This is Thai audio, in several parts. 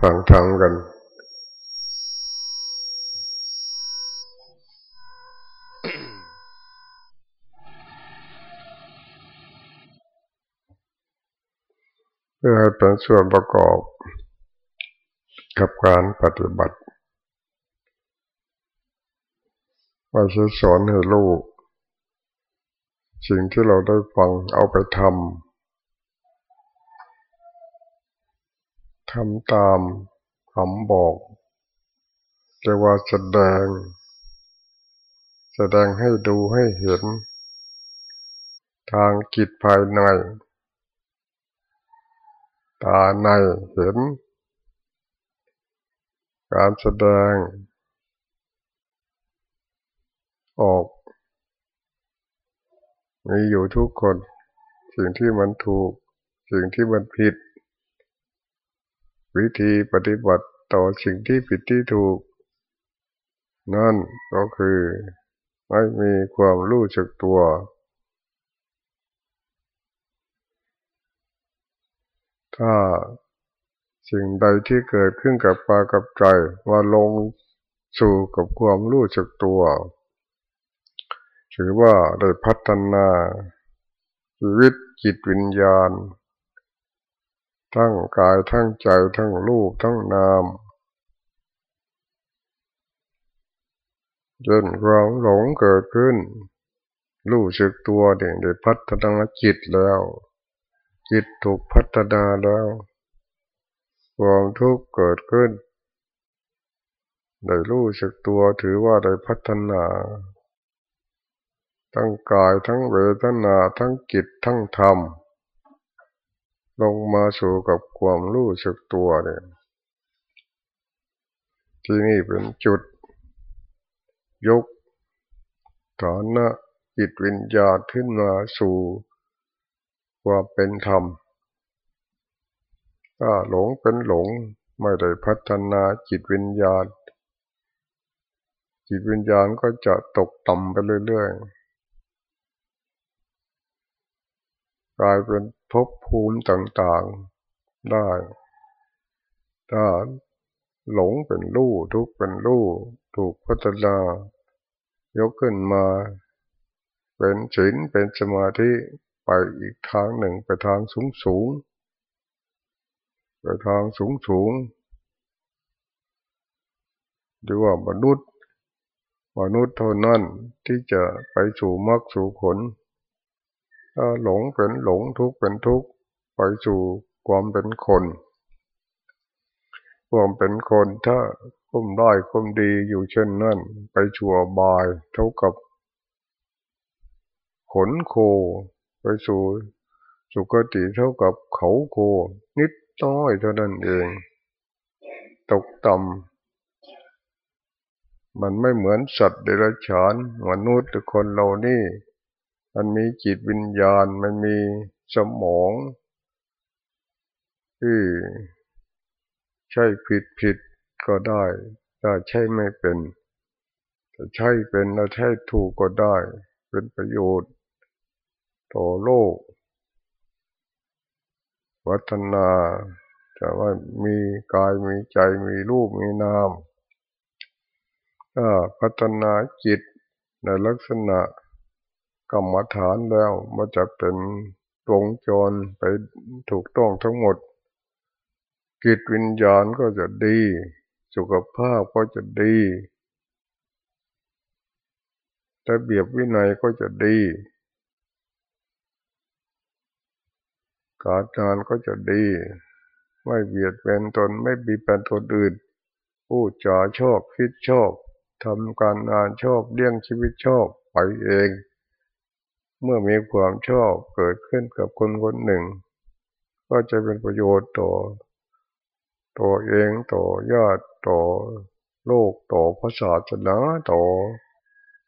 ฟังธรรมกัน เพื่อให้เป็นส่วนประกอบ กับการปฏิบัติว่าจะสอนให้ลูก สิ่งที่เราได้ฟังเอาไปทำ ทำตามคำบอกเรียกว่าแสดง แสดงให้ดูให้เห็น ทางกิจภายใน ตาในเห็น การแสดง ออก มีอยู่ทุกคน สิ่งที่มันถูก สิ่งที่มันผิด วิธีปฏิบัติต่อสิ่งที่ผิดที่ถูก นั่นก็คือไม่มีความรู้จักตัว ถ้าสิ่งใดที่เกิดขึ้นกับปากับใจว่าลงสู่กับความรู้จักตัวถือว่าได้พัฒนาชีวิตจิตวิญญาณ ทั้งกายทั้งใจทั้งรูปทั้งนามจนความหลงเกิดขึ้น รู้สึกตัวเด็กได้พัฒนาจิตแล้ว จิตถูกพัฒนาแล้วความทุกข์เกิดขึ้น ได้รู้สึกตัวถือว่าได้พัฒนา ทั้งกายทั้งเวทนาทั้งจิตทั้งธรรม ลงมาสู่กับความรู้สึกตัวเนี่ยที่นี่เป็นจุด ยกฐานะจิตวิญญาณขึ้นมาสู่ความเป็นธรรมถ้าหลงเป็นหลงไม่ได้พัฒนาจิตวิญญาณ จิตวิญญาณก็จะตกต่ำไปเรื่อยๆกลายเป็น ภพภูมิต่างๆได้ถ้าหลงเป็นรู้ทุกเป็นรู้ถูกพัฒนายกขึ้นมา เป็นศีลเป็นสมาธิไปอีกทางหนึ่งไปทางสูงสูงไปทางสูงสูงหรือว่ามนุษย์มนุษย์เท่านั้นที่จะไปสู่มรรคสู่ผล ถ้าหลงเป็นหลงทุกข์เป็นทุกข์ไปสู่ความเป็นคนความเป็นคนถ้าคุ้มได้คุ้มดีอยู่เช่นนั้น ไปชัวบายเท่ากับ ขนโค ไปสู่สุคติเท่ากับเขาโค นิดน้อยเท่านั้นเอง ตกต่ำมันไม่เหมือนสัตว์เดรัจฉานมนุษย์หรือคนเรานี่ มันมีจิตวิญญาณ มันมีสมองที่ใช่ผิดผิดก็ได้ถ้าใช่ไม่เป็นถ้าใช่เป็นแล้วใช่ถูกก็ได้ เป็นประโยชน์ต่อโลก วัฒนาจะว่ามีกายมีใจมีรูปมีนามถ้าพัฒนาจิตในลักษณะ กรรมฐานแล้วมันจะเป็นวงจรไปถูกต้องทั้งหมดจิตวิญญาณก็จะดี สุขภาพก็จะดีระเบียบวินัยก็จะดี การงานก็จะดี ไม่เบียดเบียนตนไม่บีบเป็นตนอื่นพูดจาชอบคิดชอบทำการงานชอบเลี้ยงชีวิตชอบไปเอง เมื่อมีความชอบเกิดขึ้นกับคนคนหนึ่ง ก็จะเป็นประโยชน์ต่อตัวเองต่อญาติต่อโลกต่อพระศาสนาต่อ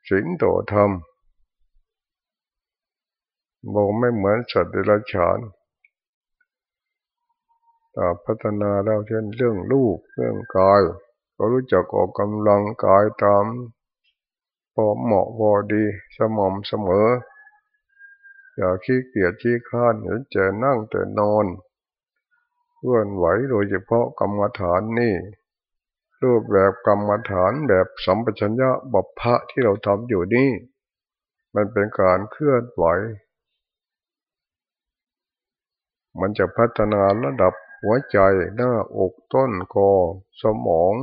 ศีลต่อธรรมบอกไม่เหมือนสัตว์เดรัจฉานพัฒนาแล้วเช่นเรื่องลูกเรื่องกาย ก็รู้จักออกกำลังกายตามพอเหมาะพอดีสม่ำเสมอ อย่าขี้เกียจขี้ข้านเห็นจะนั่งแต่นอนเคลื่อนไหวโดยเฉพาะกรรมฐานนี่รูปแบบกรรมฐานแบบสัมปชัญญะบัพพะที่เราทำอยู่นี่ มันเป็นการเคลื่อนไหว มันจะพัฒนาระดับหัวใจหน้าอกต้นคอสมอง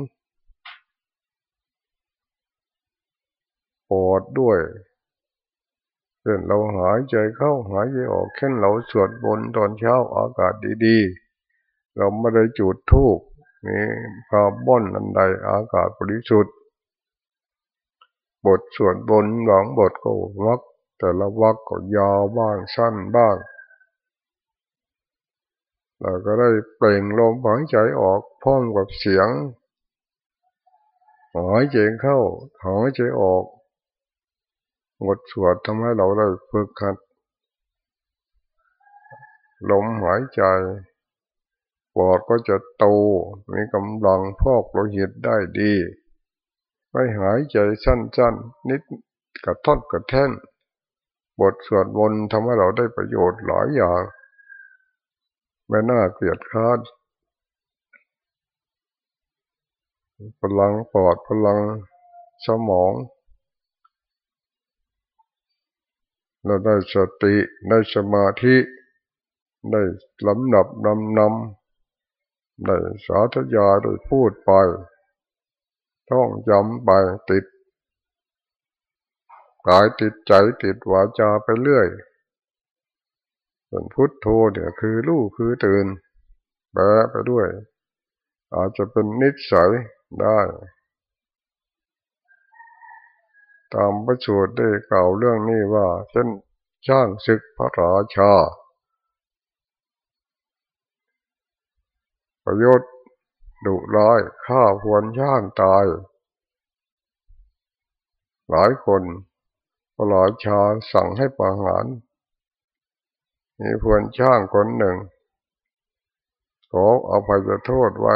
ปอดด้วย เช่นเราหายใจเข้าหายใจออกเช่นเราสวดบนตอนเช้าอากาศดีๆ เราไม่ได้จุดทูบนี่คาร์บอนอันใดอากาศบริสุทธิ์บทสวดบนหลังบทก็วักแต่ละวักก็ยาวบ้างสั้นบ้างเราก็ได้เปล่งลมหายใจออกพร้อมกับเสียงหายใจเข้าหายใจออก บทสวดทำให้เราได้ฝึกขัดลมหายใจปอดก็จะโตมีกำลังพอกโลหิตได้ดีไม่หายใจสั้นๆ นิดกระทอดกระแท่นบทสวดมนต์ทำให้เราได้ประโยชน์หลายอย่างไม่น่าเกลียดค้านพลังปอดพลังสมอง เราได้สติได้สมาธิได้ลำดับนำนำได้สาธยาได้พูดไป ท่องจำไปติดกายติดใจติดวาจาไปเรื่อยส่วนพุทโธเนี่ยคือรู้คือตื่นแปลไปด้วย อาจจะเป็นนิสัยได้ ตามพระสูตรได้กล่าวเรื่องนี้ว่าเช่นช่างศึกพระราชา ประโยชน์ดุร้ายฆ่าพวนช่างตาย หลายคนพระราชาสั่งให้ประหารมีพวนช่างคนหนึ่งขออภัยโทษไว้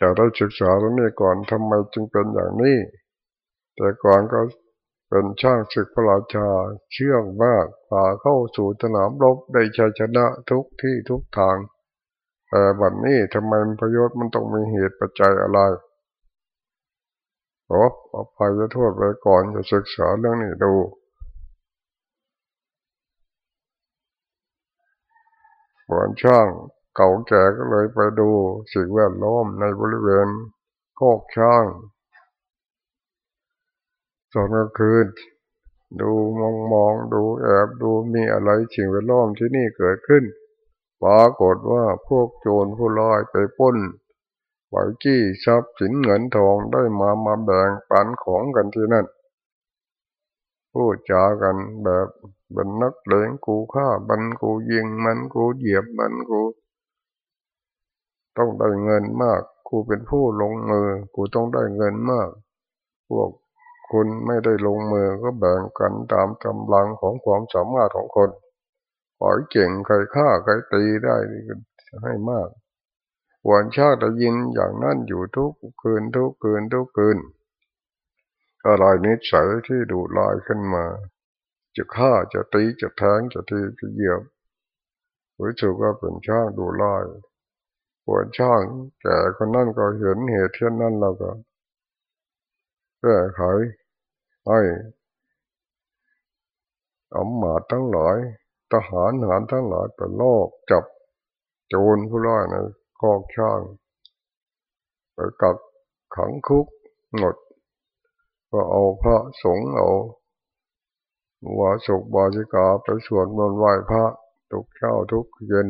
จะได้ศึกษาเรื่องนี้ก่อนทำไมจึงเป็นอย่างนี้ แต่ก่อนก็เป็นช่างศึกพระราชาเชื่องมากพาเข้าสู่สนามรบได้ชัยชนะทุกที่ทุกทาง แต่บัดนนี้ทำไมประโยชน์มันต้องมีเหตุปัจจัยอะไรขออภัยโทษไว้ก่อนจะศึกษาเรื่องนี้ดูบอนช่างเก่าแก่ก็เลยไปดูสิ่งแวดล้อมในบริเวณโคกช่าง ตอนกลางคืนดูมองมองดูแอบดูมีอะไรสิ่งแวดล้อมที่นี่เกิดขึ้นปรากฏว่าพวกโจรผู้ลอยไปป้นไหวจี้ทรัพย์สินเงินทองได้มามาแบ่งปันของกันที่นั่นพูดจากันแบบเป็นนักเลงกูฆ่าบันกูยิงมันกูเหยียบมันกู ต้องได้เงินมากกูเป็นผู้ลงมือกูต้องได้เงินมาก พวก คุณไม่ได้ลงมือก็แบ่งกันตามกำลังของความสามารถของคนขอยเก่งใครฆ่าใครตีได้ให้มากวันชาติได้ยินอย่างนั้นอยู่ทุกคืนทุกคืนทุกคืนอะไรนิสัยที่ดุลายขึ้นมา จะฆ่าจะตีจะแทงจะทีจะเหยียบรู้สึกว่าเป็นช่างดุลายปวดช่างแก่คนนั้นก็เห็นเหตุเช่นนั้นเราก็แก้ไข ให้อมมาทั้งหลายทหารหารทั้งหลายไปลอกจับโจรผู้ร้ายในคอกช่างไปกักขังคุกหมดก็เอาพระสงฆ์เอาวาสุกบาจิกาไปสวดมนต์ไหว้พระทุกเช้าทุกเย็น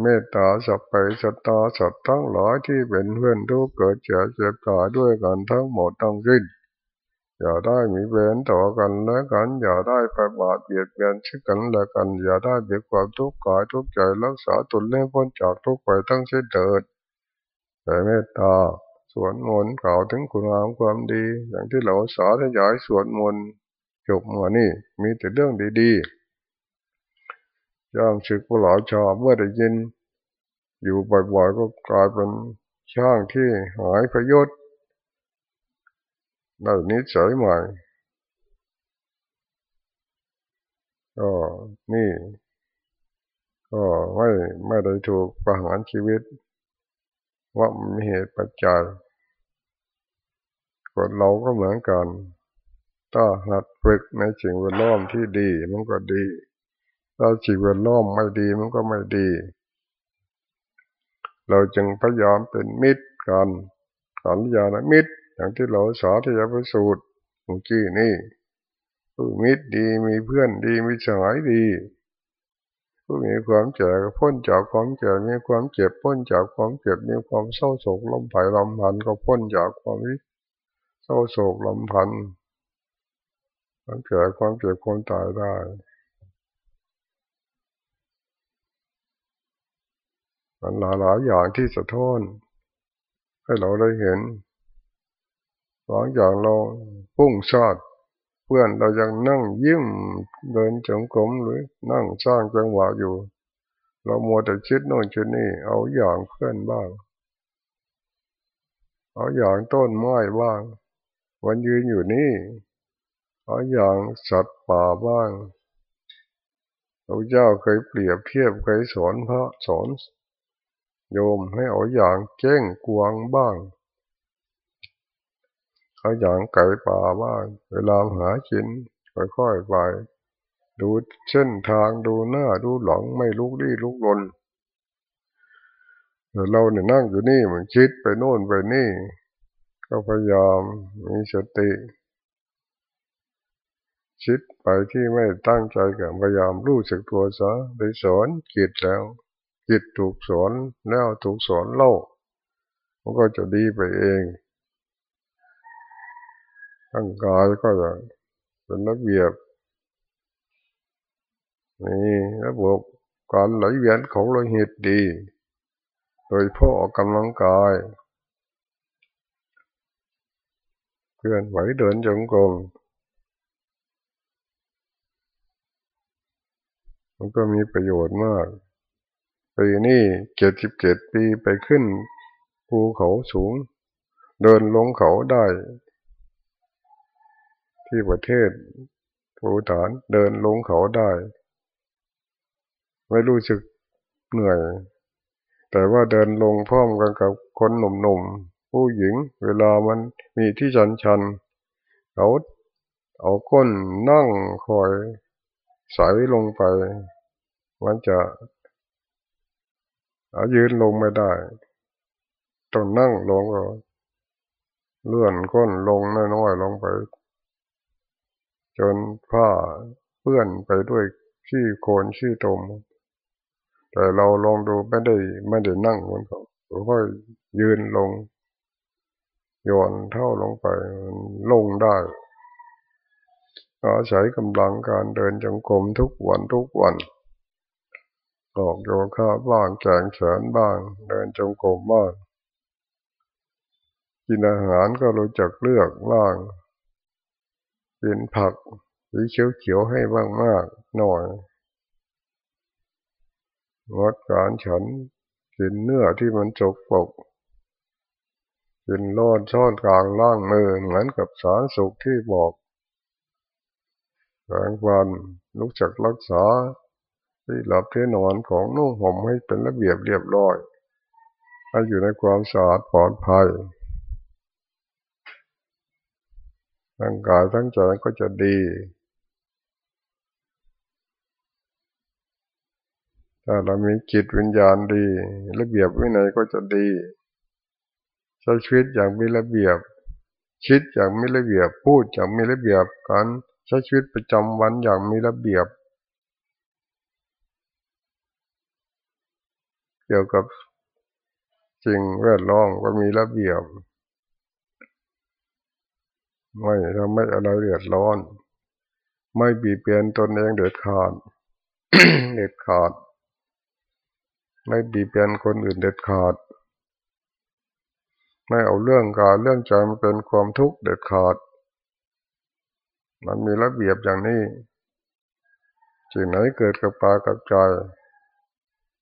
เมตตาสัพไปสัตตาสัตว์ทั้งหลายที่เป็นเพื่อนทุกเกิดเจ็บเจ็บตายด้วยกันทั้งหมดทั้งสิ้นอย่าได้มีเวรต่อกันและกัน อย่าได้ไปบาดเบียดเบียนซึ่งกันและกัน อย่าได้เบียดความทุกข์กายทุกใจรักษาตนเล่พ้นจากทุกข์ไปทั้งสิ้นเถิดแต่เมตตาสวดมนต์กล่าวถึงคุณงามความดี อย่างที่เราสาธยายสวดมนต์จบมานี่มีแต่เรื่องดีๆ ย่างศึกผู้หลาชาเมื่อได้ยิน อยู่บ่อยๆก็กลายเป็นช่างที่หายประโยชน์ได้นิสัยใหม่ก็นี่ ก็ไม่ไม่ได้ถูกประหารชีวิต ว่ามีเหตุปัจจัยคนเราก็เหมือนกัน ถ้าหัดฝึกในสิ่งแวดล้อมที่ดีมันก็ดี ถ้าสิ่งแวดล้อมไม่ดีมันก็ไม่ดี เราจึงพยายามเป็นมิตรกันกัลยาณมิตร อย่างที่เราสาธยายประสูตรเมื่อกี้นี่ผู้มิตรดีมีเพื่อนดีมีสหายดีผู้มีความเจ็บพ้นจากความเจ็บมีความเจ็บพ้นจากความเจ็บมีความเศร้าโศกลมไผ่ลำพันก็พ้นจากความเศร้าโศกลำพันความเจ็บความเจ็บความตายได้ มันหลายหลายอย่างที่สะท้อน ให้เราได้เห็นบางอย่างเราพุ่งชาติเพื่อนเรายังนั่งยิ้มเดินจงกรมหรือนั่งสร้างจังหวะอยู่ เรามัวแต่คิดโน่นคิดนี่ เอาอย่างเพื่อนบ้าง เอาอย่างต้นไม้บ้าง วันยืนอยู่นี่ เอาอย่างสัตว์ป่าบ้างพระเจ้าเคยเปรียบเทียบเคยสอนพระสอน โยมให้เอาอย่างเก้งกวางบ้าง เอาอย่างไก่ป่าบ้าง เวลาหากินค่อยๆไป ดูเส้นทางดูหน้าดูหลังไม่ลุกลี้ลุกลนเราเนี่ยนั่งอยู่นี่มันคิดไปโน่นไปนี่ ก็พยายามมีสติคิดไปที่ไม่ตั้งใจกับพยายามรู้สึกตัวซะได้สอนจิตแล้ว จิตถูกสอนแล้วถูกสอนเล่ามันก็จะดีไปเองร่างกายก็จะเป็นระเบียบมีระบบการไหลเวียนของโลหิตดี โดยพ่ออกกำลังกายเคลื่อนไหวเดินจงกรมมันก็มีประโยชน์มาก ปีนี้เจ็ดสิบเจ็ดปีไปขึ้นภูเขาสูง เดินลงเขาได้ ที่ประเทศภูฐานเดินลงเขาได้ ไม่รู้สึกเหนื่อย แต่ว่าเดินลงพร้อมกันกับคนหนุ่มๆผู้หญิง เวลามันมีที่ชันชันเขาเอาก้นนั่งคอยใสลงไป มันจะ ยืนลงไม่ได้ต้องนั่งลงก็เลื่อนก้นลงน้อยๆลงไป จนผ้าเปื้อนไปด้วยขี้โคลนขี้ตม แต่เราลองดูไม่ได้ไม่ได้นั่งบนเขาค่อยยืนลงโยนเท่าลงไปลงได้อาศัยกำลังการเดินจงกรมทุกวันทุกวัน ออกโยคะบ้างแกงแขนบ้าง เดินจงกรมบ้างกินอาหารก็รู้จักเลือกบ้างกินผักสีเขียวๆให้บ้างมากหน่อยงดการฉันกินเนื้อที่มันจกปกกินรอดช้อนกลางล่างมือเหมือนกับสารสุขที่บอกแรงวันลุกจากรักษา ที่หลับที่นอนของนุ่งห่มให้เป็นระเบียบเรียบร้อยให้อยู่ในความสะอาดปลอดภัยร่างกายทั้งใจก็จะดีถ้าเรามีจิตวิญญาณดี ระเบียบวินัยก็จะดี ใช้ชีวิตอย่างมีระเบียบ คิดอย่างมีระเบียบพูดอย่างมีระเบียบการใช้ชีวิตประจำวันอย่างมีระเบียบ เกี่ยวกับสิ่งแวดล้อมก็มีระเบียบ ไม่ทำไม่อะไรเดือดร้อน ไม่บีบเบียนตนเองเดือดขาดเด็ดขาด ไม่บีบเบียนคนอื่นเด็ดขาด ไม่เอาเรื่องกายเรื่องใจมาเป็นความทุกข์เด็ดขาด มันมีระเบียบอย่างนี้สิ่งไหนเกิดกับปากับใจ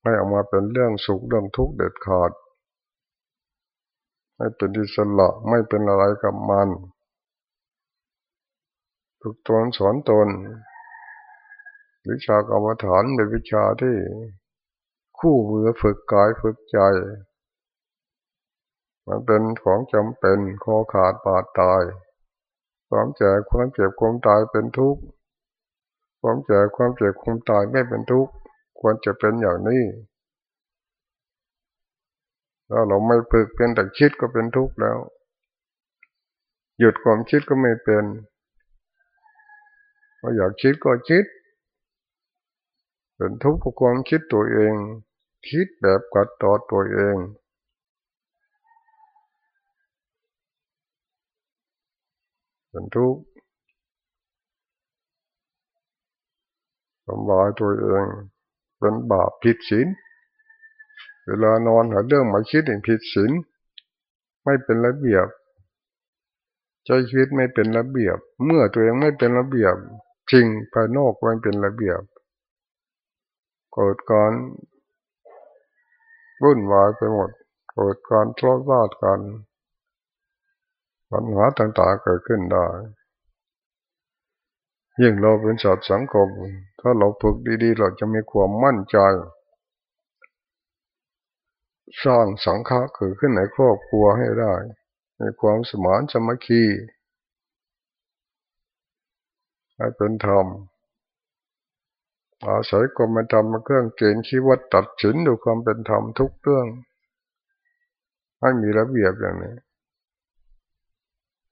ไม่ออกมาเป็นเรื่องสุขเรื่องทุกข์เด็ดขาด ไม่เป็นอิสระไม่เป็นอะไรกับมันฝึกตนสอนตน วิชากรรมฐานเป็นวิชาที่คู่มือฝึกกายฝึกใจ มันเป็นของจำเป็นคอขาดบาดตาย ความแก่ความเจ็บความตายเป็นทุกข์ความแก่ความเจ็บความตายไม่เป็นทุกข์ ควรจะเป็นอย่างนี้ ถ้าเราไม่ฝึกเป็นแต่คิดก็เป็นทุกข์แล้ว หยุดความคิดก็ไม่เป็นพออยากคิดก็คิด เป็นทุกข์เพราะความคิดตัวเอง คิดแบบกัดต่อตัวเองเป็นทุกข์ทำลายตัวเอง เป็นบาปผิดศีลเวลานอนหาเรื่องมาคิดเองผิดศีลไม่เป็นระเบียบใจชีวิตไม่เป็นระเบียบ เมื่อตัวเองไม่เป็นระเบียบจริงภายนอกมันเป็นระเบียบเกิดการวุ่นวายไปหมดเกิดการทะเลาะวาดกันปัญหาต่างๆเกิดขึ้นได้ ยิ่งเราเป็นสัตว์สังคม ถ้าเราฝึกดีๆ เราจะมีความมั่นใจ สร้างสังฆะเกิดขึ้นในครอบครัวให้ได้ มีความสมานสมัคคีให้เป็นธรรมอาศัยกรมธรรมมาเครื่องเกณฑ์ชีวิตตัดสินด้วยความเป็นธรรมทุกเรื่อง ให้มีระเบียบอย่างนี้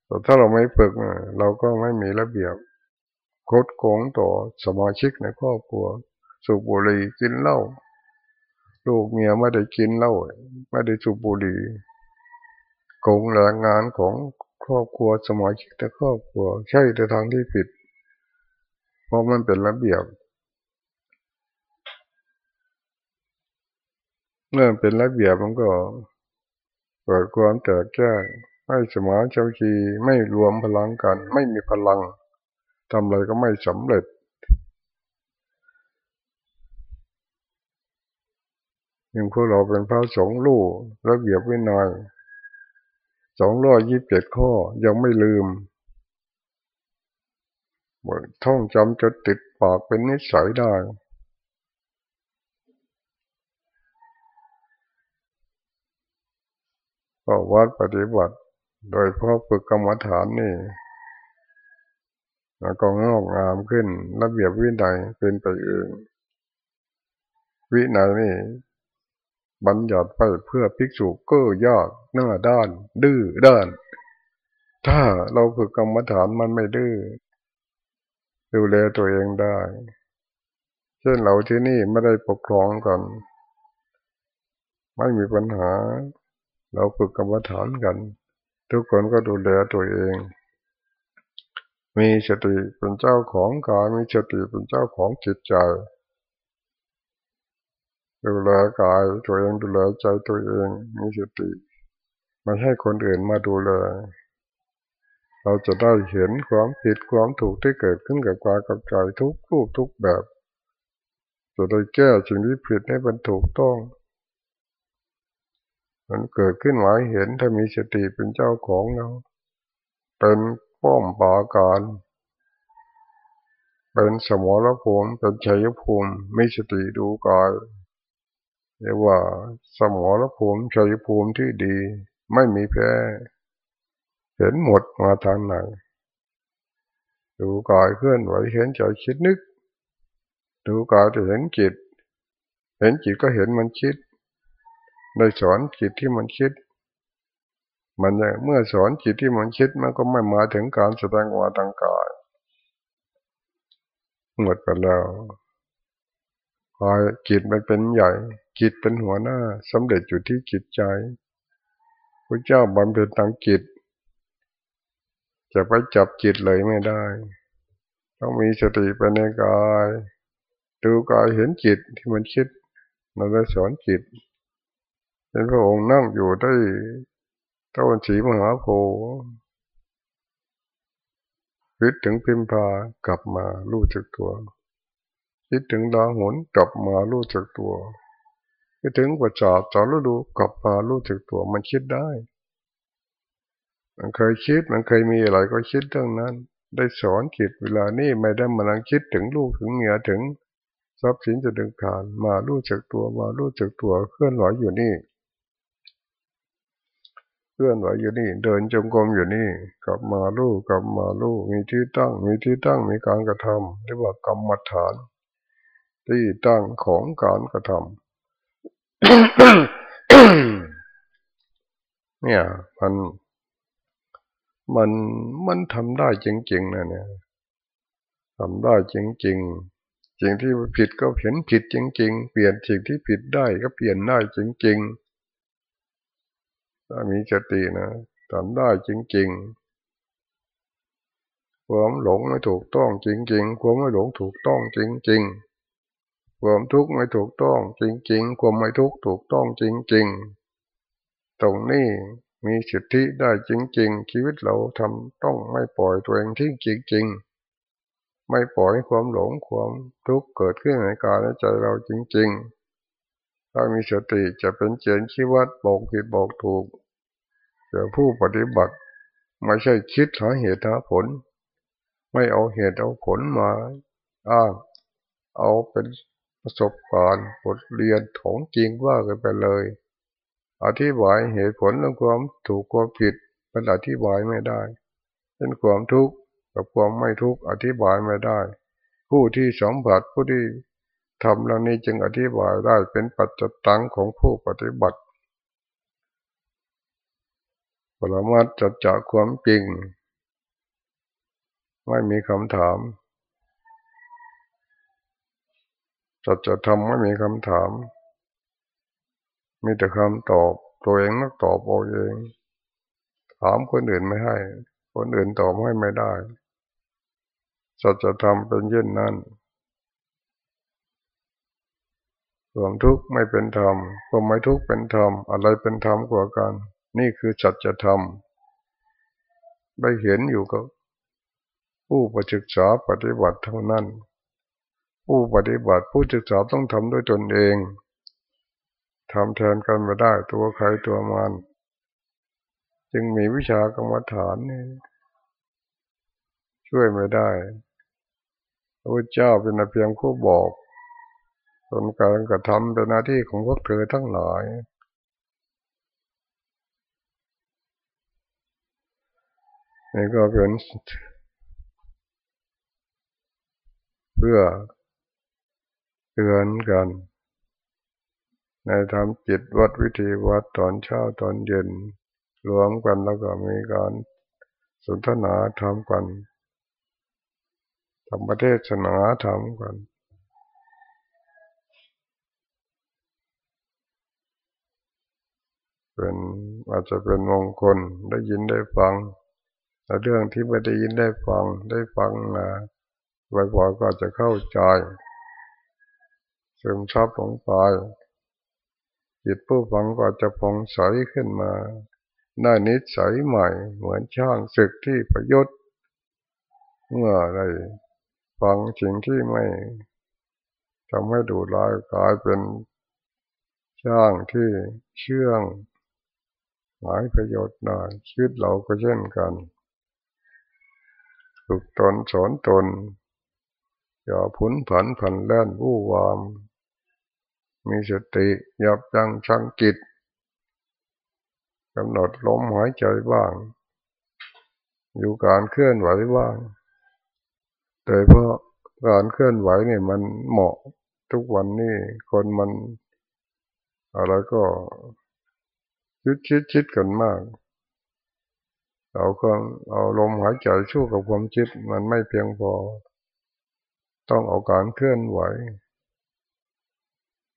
แต่ถ้าเราไม่ฝึกเราก็ไม่มีระเบียบ คดโกงต่อสมาชิกในครอบครัว สูบบุหรี่กินเหล้าลูกเมียไม่ได้กินเหล้าไม่ได้สูบบุหรี่โกงแรงงานของครอบครัวสมาชิกในครอบครัว ใช่แต่ทางที่ผิด เพราะมันเป็นระเบียบเมื่อเป็นระเบียบมันก็เกิดความแตกแยกไม่สมานเจ้าชีไม่รวมพลังกัน ไม่มีพลัง ทำอะไรก็ไม่สำเร็จยังพวกเราเป็นพระสงฆ์ลูกระเบียบวินัยสองร้อยยี่สิบเจ็ดข้อยังไม่ลืมท่องจำจดติดปากเป็นนิสัยได้ก็วัดปฏิบัติ โดยพ่อฝึกกรรมฐานนี่ แล้วก็งอกงามขึ้น ระเบียบวินัยเป็นไปเองวินัยนี่บัญญัติไปเพื่อภิกษุก็ยากหน้าด้าน ดื้อด้าน ถ้าเราฝึกกรรมฐานมันไม่ดื้อดูแลตัวเองได้ เช่นเราที่นี่ไม่ได้ปกครองกัน ไม่มีปัญหา เราฝึกกรรมฐานกัน ทุกคนก็ดูแลตัวเอง มีสติเป็นเจ้าของกายมีสติเป็นเจ้าของจิตใจดูแลกายตัวเองดูแลใจตัวเองมีสติไม่ให้คนอื่นมาดูแลเราจะได้เห็นความผิดความถูกที่เกิดขึ้นกับกายกับใจทุกรูปทุกแบบ จะได้แก้สิ่งที่ผิดให้เป็นถูกต้อง มันเกิดขึ้นหมายเห็นถ้ามีสติเป็นเจ้าของเรา เป็น ป้อมปาการ เป็นสมรภูมิเป็นชัยภูมิมีสติดูกายเรียกว่าสมรภูมิชัยภูมิที่ดี ไม่มีแพ้เห็นหมดมาทางไหนดูกายเคลื่อนไหวเห็นใจคิดนึก ดูกายจะเห็นจิต เห็นจิตก็เห็นมันคิด ได้สอนจิตที่มันคิด มันเมื่อสอนจิตที่มันคิดมันก็ไม่มาถึงการแสดงวาทางกายหมดไปแล้วคอยจิตมันเป็นใหญ่ จิตเป็นหัวหน้าสำเร็จอยู่ที่จิตใจพระเจ้าบำเพ็ญทางจิต จะไปจับจิตเลยไม่ได้ ต้องมีสติไปในกายดูกายเห็นจิตที่มันคิดมันจะสอนจิตเป็นพระองค์นั่งอยู่ได้ ต้นสีมหาโพคิดถึงพิมพากลับมารู้จักตัว คิดถึงดาหุนกลับมารู้จักตัวคิดถึงประจาจารุดูกลับมารู้จักตัว มันคิดได้ มันเคยคิดมันเคยมีอะไรก็คิดเรื่องนั้น ได้สอนจิตเวลานี้ไม่ได้มานั่งคิดถึงลูกถึงเมียถึงทรัพย์สินจะดึงขาดมารู้จักตัวมารู้จักตัวเคลื่อนไหวอยู่นี่ ลื่อนไหวอยู่นี่ เดินจงกรมอยู่นี่ กลับมาลู่กลับมาลู่มีที่ตั้ง มีที่ตั้งมีการกระทำเรียกว่ากรรมฐาน ที่ตั้งของการกระทำเนี่ย มันมันมันทำได้จริงๆนะเนี่ยทำได้จริงๆสิ่งที่ผิดก็เห็นผิดจริง ๆ เปลี่ยนสิ่งที่ผิดได้ก็เปลี่ยนได้จริง ๆ ถ้ามีสตินะทำได้จริงๆ ความหลงไม่ถูกต้องจริง ๆ ความไม่หลงถูกต้องจริง ๆ ความทุกข์ไม่ถูกต้องจริง ๆ ความไม่ทุกข์ถูกต้องจริง ๆ ตรงนี้มีสิทธิได้จริง ๆ ชีวิตเราทำต้องไม่ปล่อยตัวเองทิ้งจริง ๆ ไม่ปล่อยความหลงความทุกข์เกิดขึ้นในกายและใจเราจริง ๆ ถ้ามีสติจะเป็นเจนชีวัดบอกผิดบอกถูก แต่ผู้ปฏิบัติไม่ใช่คิดหาเหตุหาผล ไม่เอาเหตุเอาผลมาอ้างเอาเป็นประสบการณ์บทเรียนของจริงว่ากันไปเลย อธิบายเหตุผลและความถูกความผิดมันอธิบายไม่ได้เป็นความทุกข์กับความไม่ทุกข์อธิบายไม่ได้ ผู้ที่สัมผัสผู้ที่ทำเหล่านี้จึงอธิบายได้เป็นปัจจตังของผู้ปฏิบัติ ปรมัตจัจะความจริง ไม่มีคำถามจัจะทำไม่มีคำถาม มีแต่คำตอบ ตัวเองนักตอบเอาเอง ถามคนอื่นไม่ให้ คนอื่นตอบให้ไม่ได้สัจธรรมเป็นเช่นนั้นความทุกข์ไม่เป็นธรรมความไม่ทุกข์เป็นธรรม อะไรเป็นธรรมกว่ากัน นี่คือสัจธรรมได้เห็นอยู่กับผู้ปศึกษาปฏิบัติเท่านั้น ผู้ปฏิบัติผู้ศึกษาต้องทำด้วยตนเองทำแทนกันไม่ได้ตัวใครตัวมัน จึงมีวิชากรรมฐานนี่ช่วยไม่ได้พระเจ้าเป็นเพียงผู้บอกส่วนการกระทำเป็นหน้าที่ของพวกเธอทั้งหลาย นี่ก็เป็นเพื่อเตือนกัน ในทำจิตวัดวิธีวัดตอนเช้าตอนเย็นรวมกันแล้วก็มีการสนทนาทำกันทำประเทศศนาทำกันเป็นอาจจะเป็นมงคลได้ยินได้ฟัง แต่เรื่องที่ไม่ได้ยินได้ฟังได้ฟังนะบ่อยๆก็จะเข้าใจซึมซับลงไปจิตผู้ฟังก็จะพองใสขึ้นมาได้นิสัยใหม่ เหมือนช่างศึกที่ประยุทธ์เมื่อได้ฟังสิ่งที่ไม่ทำให้ดูลายกลายเป็นช่างที่เชื่องหมายประโยชน์ได้ชีวิตเราก็เช่นกัน ฝึกตนสอนตน อย่าพุนผันผันแล่นวู่วาม มีสติยับยั้งชั่งจิตกำหนดลมหายใจบ้าง อยู่การเคลื่อนไหวบ้างโดยเพราะการเคลื่อนไหวเนี่ยมันเหมาะทุกวันนี้คนมันอะไรก็ชิดชิดชิดกันมาก เอาเครื่องเอาลมหายใจชู้กับความคิดมันไม่เพียงพอ ต้องเอาการเคลื่อนไหว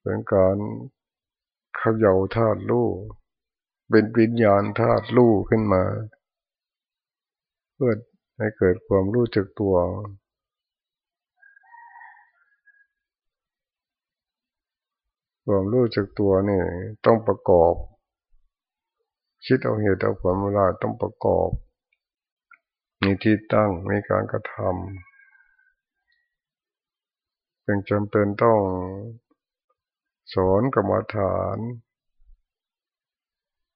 เป็นการเขย่าธาตุรู้เป็นวิญญาณธาตุรู้ขึ้นมา เพื่อให้เกิดความรู้จักตัวความรู้จักตัวนี่ต้องประกอบ คิดเอาเหตุเอาผลเวลาต้องประกอบ มีที่ตั้งมีการกระทำจึงจำเป็นต้องสอนกรรมฐาน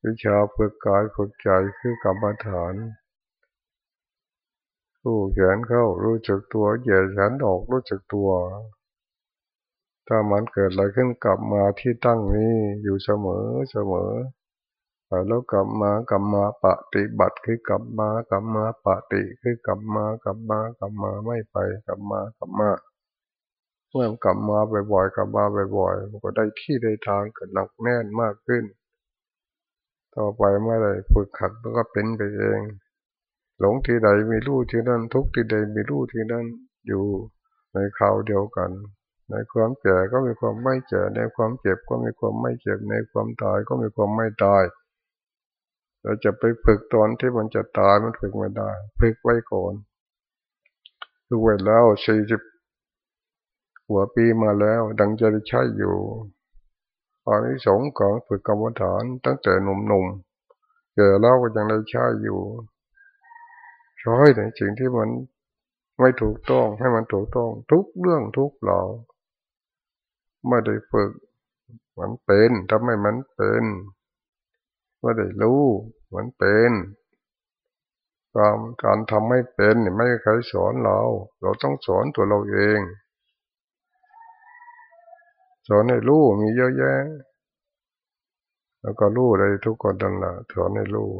วิชาฝึกกายฝึกใจคือกรรมฐานรู้แขนเข้ารู้จักตัวเหยียดแขนออกรู้จักตัว ถ้ามันเกิดอะไรขึ้นกลับมาที่ตั้งนี้อยู่เสมอเสมอ แล้วกลับมากลับมาปฏิบัติคือกลับมากลับมาปฏิคือกลับมากลับมากลับมาไม่ไปกลับมากลับมาเมื่อกลับมาบ่อยๆกลับมาบ่อยๆมันก็ได้ที่ได้ทางเกิดหนักแน่นมากขึ้น ต่อไปเมื่อไรฝึกขัดมันก็เป็นไปเอง หลงที่ใดมีรู้ที่นั่นทุกที่ใดมีรู้ที่นั่นอยู่ในคราวเดียวกัน ในความแก่ก็มีความไม่แก่ในความเจ็บก็มีความไม่เจ็บในความตายก็มีความไม่ตาย เราจะไปฝึกตอนที่มันจะตายมันฝึกไม่ได้ ฝึกไว้ก่อนฝึกไว้แล้วสี่สิบหัวปีมาแล้ว ดังจะได้ใช้อยู่ตอนนี้สงของฝึกกรรมฐานตั้งแต่หนุ่มๆเกิดแล้วก็ยังได้ใช้อยู่ใช้ในสิ่งที่มันไม่ถูกต้องให้มันถูกต้อง ทุกเรื่องทุกเหล่าไม่ได้ฝึก มันเป็นทำให้มันเป็น ไม่ได้รู้มันเป็นความการทำให้เป็นไม่ใครสอนเรา เราต้องสอนตัวเราเอง สอนให้รู้มีเยอะแยะ แล้วก็รู้ได้ทุกคนดังนั้นสอนให้รู้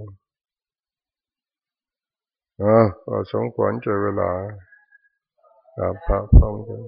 อ่าสมควรเจอเวลาพระพร้อมกัน